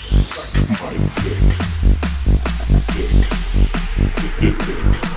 Suck my dick. Dick. Dick. Dick.